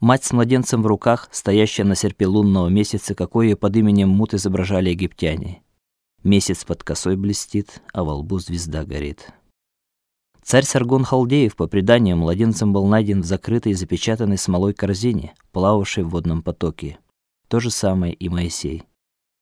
Мать с младенцем в руках, стоящая на серпе лунного месяца, какое под именем Мут изображали египтяне. Месяц под косой блестит, а во лбу звезда горит. Царь Саргон Халдеев, по преданию, младенцем был найден в закрытой и запечатанной смолой корзине, плававшей в водном потоке. То же самое и Моисей.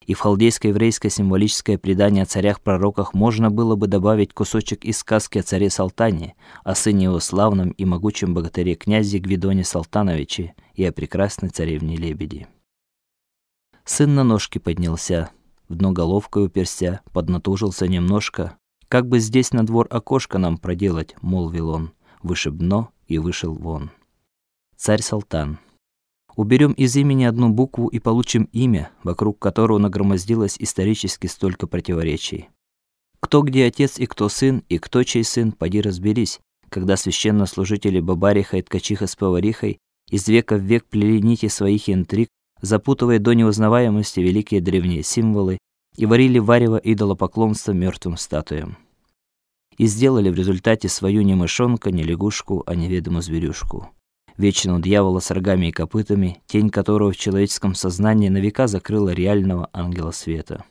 И в халдейско-еврейское символическое предание о царях-пророках можно было бы добавить кусочек из сказки о царе Салтане, о сыне его славном и могучем богатыре князе Гвидоне Салтановиче и о прекрасной царевне Лебеди. Сын на ножки поднялся, в дно головкой уперся, поднатужился немножко. Как бы здесь на двор окошко нам проделать, молвил он, вышиб дно и вышел вон. Царь Салтан Уберем из имени одну букву и получим имя, вокруг которого нагромоздилось исторически столько противоречий. Кто где отец и кто сын, и кто чей сын, поди разберись, когда священнослужители Бабариха и ткачиха с поварихой из века в век плели нити своих интриг, запутывая до неузнаваемости великие древние символы и варили варево идолопоклонства мертвым статуям. И сделали в результате свою не мышонка, не лягушку, а неведомую зверюшку вечного дьявола с рогами и копытами, тень которого в человеческом сознании на века закрыла реального ангела света.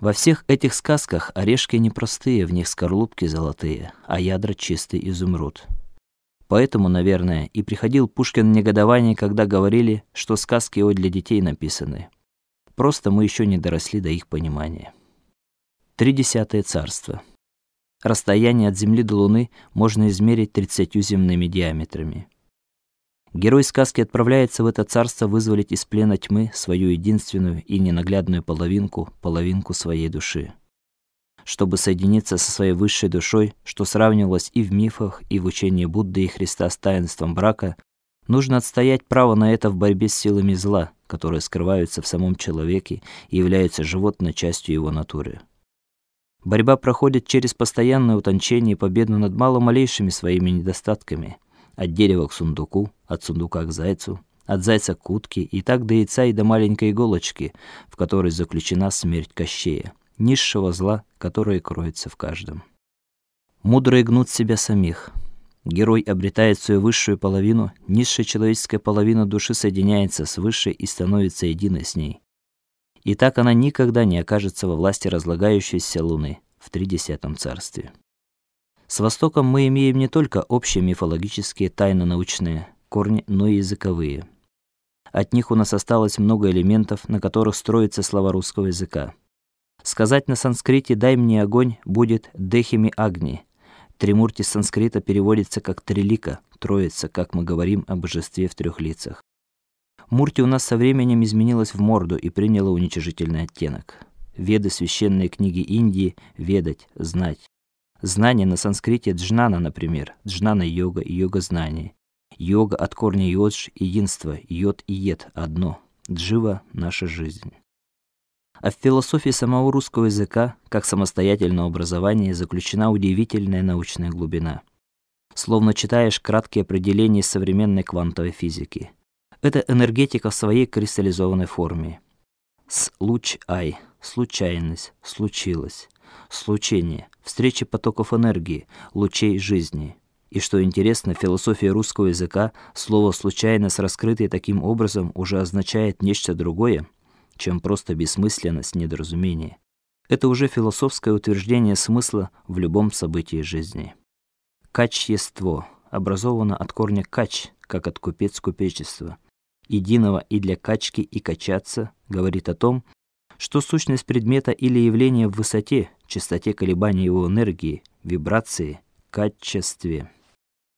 Во всех этих сказках орешки непростые, в них скорлупки золотые, а ядра чистый изумруд. Поэтому, наверное, и приходил Пушкин в негодование, когда говорили, что сказки его для детей написаны. Просто мы еще не доросли до их понимания. Тридесятое царство. Расстояние от Земли до Луны можно измерить тридцатью земными диаметрами. Герой сказки отправляется в это царство вызволить из плена тьмы свою единственную и ненаглядную половинку, половинку своей души. Чтобы соединиться со своей высшей душой, что сравнивалось и в мифах, и в учении Будды и Христа с таинством брака, нужно отстоять право на это в борьбе с силами зла, которые скрываются в самом человеке и являются животной частью его натуры. Борьба проходит через постоянное утончение и победу над маломалейшими своими недостатками – от дерева к сундуку, от сундука к зайцу, от зайца к утке и так до яйца и до маленькой иголочки, в которой заключена смерть Кощея, низшего зла, которое кроется в каждом. Мудрые гнут себя самих. Герой обретает свою высшую половину, низшая человеческая половина души соединяется с высшей и становится единой с ней. И так она никогда не окажется во власти разлагающейся луны в тридесятом царстве. С Востоком мы имеем не только общие мифологические, тайно-научные корни, но и языковые. От них у нас осталось много элементов, на которых строится слова русского языка. Сказать на санскрите «дай мне огонь» будет «дехими агни». Тримурти с санскрита переводится как «трилика», «троица», как мы говорим о божестве в трех лицах. Мурти у нас со временем изменилась в морду и приняла уничижительный оттенок. Веды, священные книги Индии, ведать, знать. Знание на санскрите джнана, например, джнана-йога и йога-знание. Йога от корня йодж, единство, йод и ед одно. Джива наша жизнь. А в философии самого русского языка, как самостоятельного образования, заключена удивительная научная глубина. Словно читаешь краткие определения современной квантовой физики. Это энергетика в своей кристаллизованной форме. Случай, случайность, случилось случение, встречи потоков энергии, лучей жизни. И что интересно, философия русского языка слово случайность, раскрытое таким образом, уже означает нечто другое, чем просто бессмысленность, недоразумение. Это уже философское утверждение смысла в любом событии жизни. Качество образовано от корня кач, как от купец купечества. Единого и для качки и качаться говорит о том, что сущность предмета или явления в высоте, частоте колебаний его энергии, вибрации, качестве